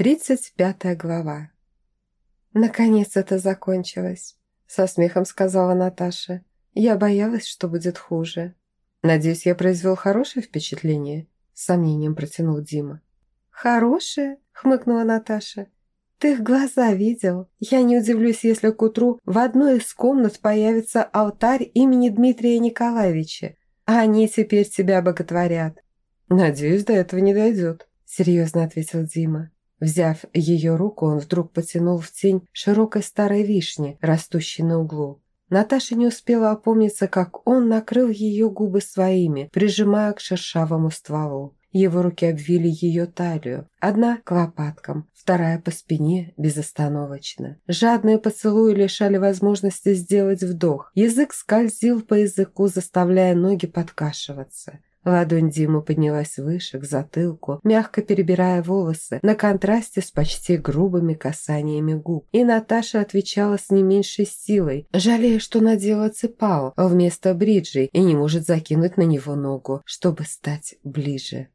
Тридцать пятая глава. «Наконец это закончилось», – со смехом сказала Наташа. «Я боялась, что будет хуже». «Надеюсь, я произвел хорошее впечатление?» – с сомнением протянул Дима. «Хорошее?» – хмыкнула Наташа. «Ты их глаза видел? Я не удивлюсь, если к утру в одной из комнат появится алтарь имени Дмитрия Николаевича, а они теперь тебя боготворят». «Надеюсь, до этого не дойдет», – серьезно ответил Дима. Взяв ее руку, он вдруг потянул в тень широкой старой вишни, растущей на углу. Наташа не успела опомниться, как он накрыл ее губы своими, прижимая к шершавому стволу. Его руки обвили ее талию, одна к лопаткам, вторая по спине безостановочно. Жадные поцелуи лишали возможности сделать вдох. Язык скользил по языку, заставляя ноги подкашиваться. Ладонь Димы поднялась выше, к затылку, мягко перебирая волосы, на контрасте с почти грубыми касаниями губ. И Наташа отвечала с не меньшей силой, жалея, что надела цепау вместо бриджей и не может закинуть на него ногу, чтобы стать ближе.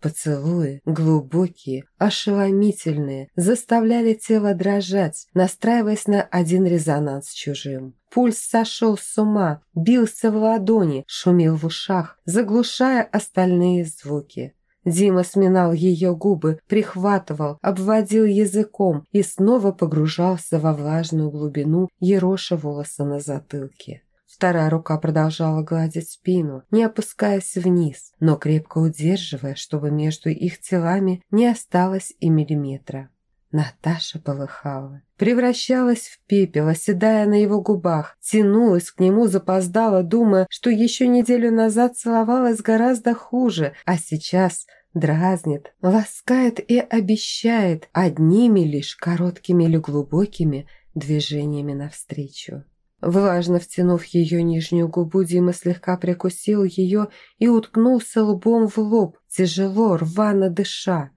Поцелуи, глубокие, ошеломительные, заставляли тело дрожать, настраиваясь на один резонанс чужим. Пульс сошел с ума, бился в ладони, шумел в ушах, заглушая остальные звуки. Дима сминал ее губы, прихватывал, обводил языком и снова погружался во влажную глубину ероша волоса на затылке. Вторая рука продолжала гладить спину, не опускаясь вниз, но крепко удерживая, чтобы между их телами не осталось и миллиметра. Наташа полыхала, превращалась в пепел, оседая на его губах, тянулась к нему, запоздала, думая, что еще неделю назад целовалась гораздо хуже, а сейчас дразнит, ласкает и обещает одними лишь короткими или глубокими движениями навстречу. Влажно втянув ее нижнюю губу, Дима слегка прикусил ее и уткнулся лбом в лоб, тяжело, рвано дыша.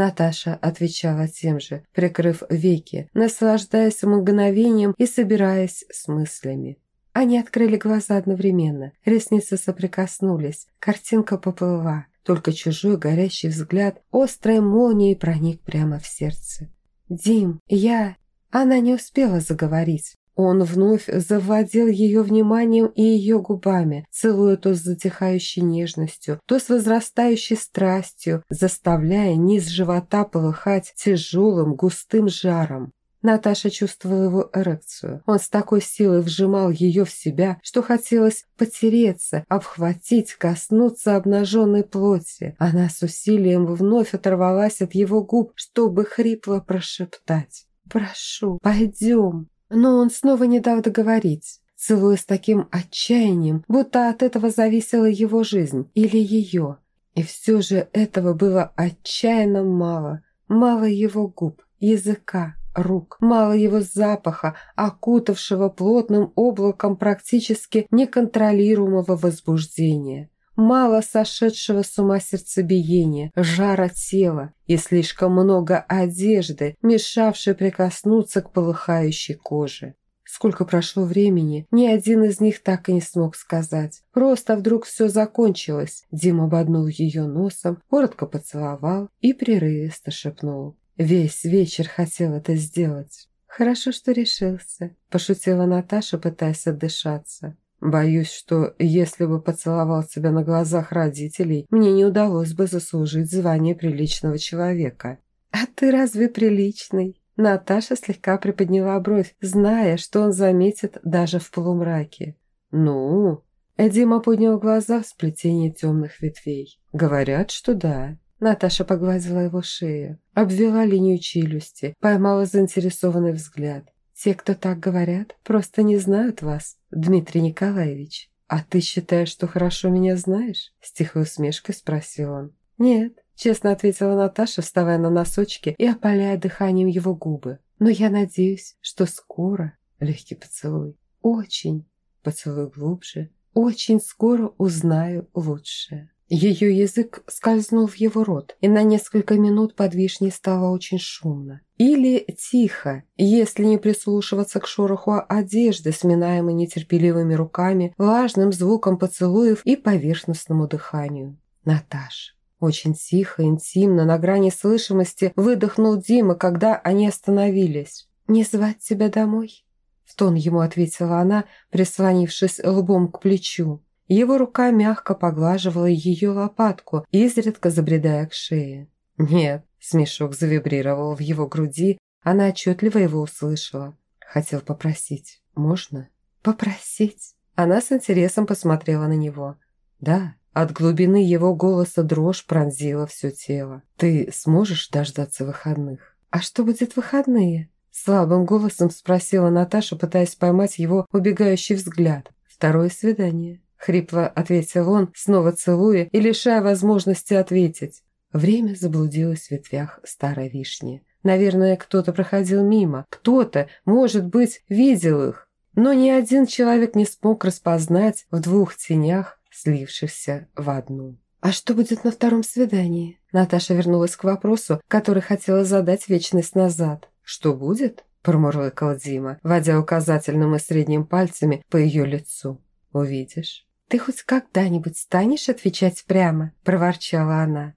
Наташа отвечала тем же, прикрыв веки, наслаждаясь мгновением и собираясь с мыслями. Они открыли глаза одновременно, ресницы соприкоснулись, картинка поплыла, только чужой горящий взгляд острой молнией проник прямо в сердце. «Дим, я...» Она не успела заговорить. Он вновь завладел ее вниманием и ее губами, целуя то с затихающей нежностью, то с возрастающей страстью, заставляя низ живота полыхать тяжелым густым жаром. Наташа чувствовала его эрекцию. Он с такой силой вжимал ее в себя, что хотелось потереться, обхватить, коснуться обнаженной плоти. Она с усилием вновь оторвалась от его губ, чтобы хрипло прошептать. «Прошу, пойдем». Но он снова не дал договорить, целуя с таким отчаянием, будто от этого зависела его жизнь или ее. И все же этого было отчаянно мало. Мало его губ, языка, рук, мало его запаха, окутавшего плотным облаком практически неконтролируемого возбуждения мало сошедшего с ума сердцебиения, жара тела и слишком много одежды, мешавшей прикоснуться к полыхающей коже. Сколько прошло времени, ни один из них так и не смог сказать. Просто вдруг все закончилось. Дима ободнул ее носом, коротко поцеловал и прерывисто шепнул. Весь вечер хотел это сделать. «Хорошо, что решился», – пошутила Наташа, пытаясь отдышаться. Боюсь, что если бы поцеловал тебя на глазах родителей, мне не удалось бы заслужить звание приличного человека. А ты разве приличный? Наташа слегка приподняла бровь, зная, что он заметит даже в полумраке. «Ну?» Эдима поднял глаза в сплетении темных ветвей. «Говорят, что да». Наташа погладила его шею, обвела линию челюсти, поймала заинтересованный взгляд. «Те, кто так говорят, просто не знают вас, Дмитрий Николаевич. А ты считаешь, что хорошо меня знаешь?» С тихой усмешкой спросил он. «Нет», – честно ответила Наташа, вставая на носочки и опаляя дыханием его губы. «Но я надеюсь, что скоро...» Легкий поцелуй. «Очень...» Поцелуй глубже. «Очень скоро узнаю лучшее». Ее язык скользнул в его рот, и на несколько минут под вишней стало очень шумно. Или тихо, если не прислушиваться к шороху одежды, сминаемой нетерпеливыми руками, влажным звуком поцелуев и поверхностному дыханию. Наташ. Очень тихо, интимно, на грани слышимости выдохнул Дима, когда они остановились. «Не звать тебя домой?» В тон ему ответила она, прислонившись лбом к плечу. Его рука мягко поглаживала ее лопатку, изредка забредая к шее. «Нет», – смешок завибрировал в его груди, она отчетливо его услышала. Хотел попросить. «Можно?» «Попросить?» Она с интересом посмотрела на него. «Да». От глубины его голоса дрожь пронзила все тело. «Ты сможешь дождаться выходных?» «А что будет в выходные?» Слабым голосом спросила Наташа, пытаясь поймать его убегающий взгляд. «Второе свидание», – хрипло ответил он, снова целуя и лишая возможности ответить. Время заблудилось в ветвях старой вишни. Наверное, кто-то проходил мимо, кто-то, может быть, видел их. Но ни один человек не смог распознать в двух тенях, слившихся в одну. «А что будет на втором свидании?» Наташа вернулась к вопросу, который хотела задать вечность назад. «Что будет?» – промурлыкал Дима, водя указательным и средним пальцами по ее лицу. «Увидишь». «Ты хоть когда-нибудь станешь отвечать прямо?» – проворчала она.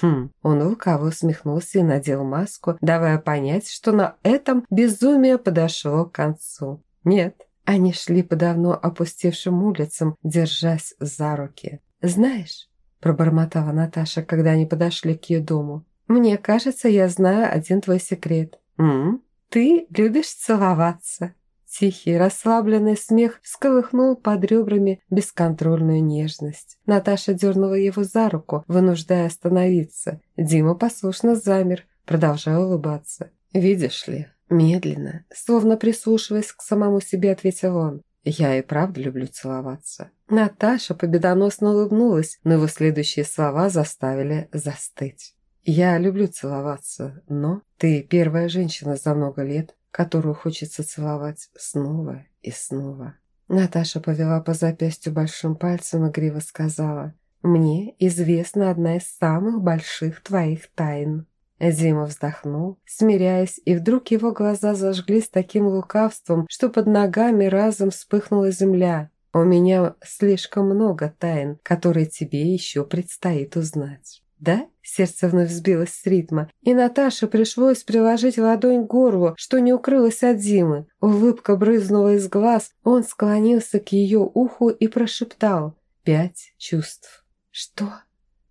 Хм, он лукаво усмехнулся и надел маску, давая понять, что на этом безумие подошло к концу. Нет, они шли по давно опустевшим улицам, держась за руки. «Знаешь», – пробормотала Наташа, когда они подошли к ее дому, «мне кажется, я знаю один твой секрет». «М? Ты любишь целоваться?» Тихий, расслабленный смех всколыхнул под ребрами бесконтрольную нежность. Наташа дернула его за руку, вынуждая остановиться. Дима послушно замер, продолжая улыбаться. «Видишь ли, медленно, словно прислушиваясь к самому себе, ответил он. «Я и правда люблю целоваться». Наташа победоносно улыбнулась, но его следующие слова заставили застыть. «Я люблю целоваться, но ты первая женщина за много лет, которую хочется целовать снова и снова. Наташа повела по запястью большим пальцем и гриво сказала, «Мне известна одна из самых больших твоих тайн». Дима вздохнул, смиряясь, и вдруг его глаза зажглись таким лукавством, что под ногами разом вспыхнула земля. «У меня слишком много тайн, которые тебе еще предстоит узнать». «Да?» Сердце вновь сбилось с ритма, и Наташе пришлось приложить ладонь к горлу, что не укрылось от Димы. Улыбка брызнула из глаз, он склонился к ее уху и прошептал «Пять чувств». «Что?»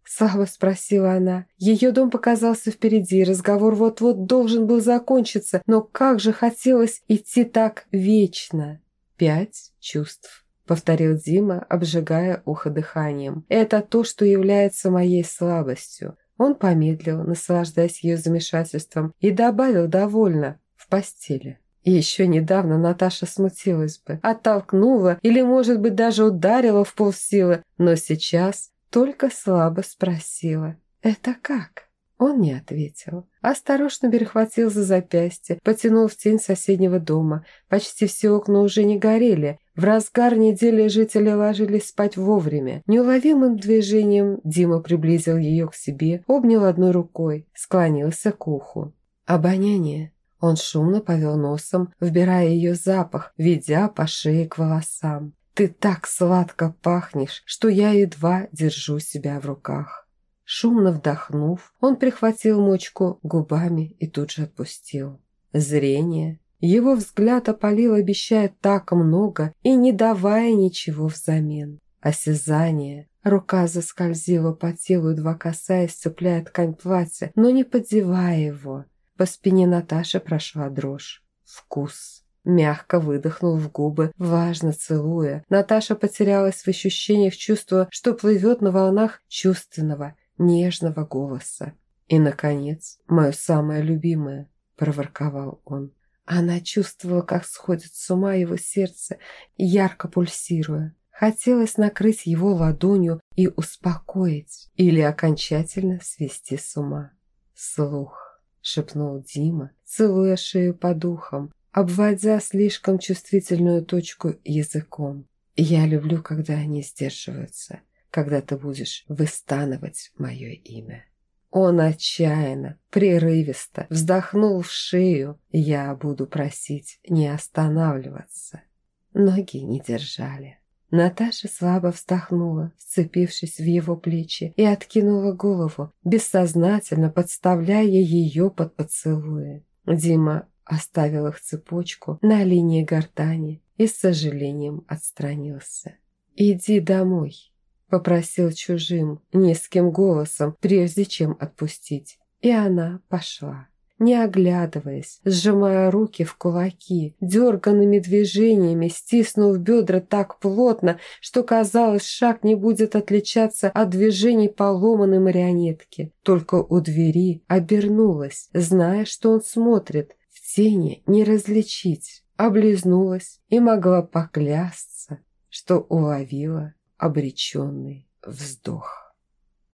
Слабо спросила она. Ее дом показался впереди, разговор вот-вот должен был закончиться, но как же хотелось идти так вечно. Пять чувств повторил Дима, обжигая ухо дыханием. «Это то, что является моей слабостью». Он помедлил, наслаждаясь ее замешательством, и добавил довольно «в постели». Еще недавно Наташа смутилась бы, оттолкнула или, может быть, даже ударила в полсилы, но сейчас только слабо спросила «Это как?» Он не ответил. Осторожно перехватил за запястье, потянул в тень соседнего дома. Почти все окна уже не горели. В разгар недели жители ложились спать вовремя. Неуловимым движением Дима приблизил ее к себе, обнял одной рукой, склонился к уху. Обоняние. Он шумно повел носом, вбирая ее запах, ведя по шее к волосам. «Ты так сладко пахнешь, что я едва держу себя в руках». Шумно вдохнув, он прихватил мочку губами и тут же отпустил. Зрение. Его взгляд опалил, обещая так много и не давая ничего взамен. Осязание. Рука заскользила по телу, едва касаясь, цепляя ткань платья, но не поддевая его. По спине Наташи прошла дрожь. Вкус. Мягко выдохнул в губы, важно целуя. Наташа потерялась в ощущениях чувства, что плывет на волнах чувственного, нежного голоса. «И, наконец, мое самое любимое», – проворковал он. Она чувствовала, как сходит с ума его сердце, ярко пульсируя. Хотелось накрыть его ладонью и успокоить или окончательно свести с ума. «Слух», – шепнул Дима, целуя шею по духам, обводя слишком чувствительную точку языком. «Я люблю, когда они сдерживаются когда ты будешь выстанывать мое имя». Он отчаянно, прерывисто вздохнул в шею. Я буду просить не останавливаться. Ноги не держали. Наташа слабо вздохнула, вцепившись в его плечи, и откинула голову, бессознательно подставляя ее под поцелуи. Дима оставил их цепочку на линии гортани и с сожалением отстранился. «Иди домой», – попросил чужим, низким голосом, прежде чем отпустить. И она пошла не оглядываясь, сжимая руки в кулаки, дерганными движениями, стиснув бедра так плотно, что казалось, шаг не будет отличаться от движений поломанной марионетки. Только у двери обернулась, зная, что он смотрит, в тени не различить, облизнулась и могла поклясться, что уловила обреченный вздох.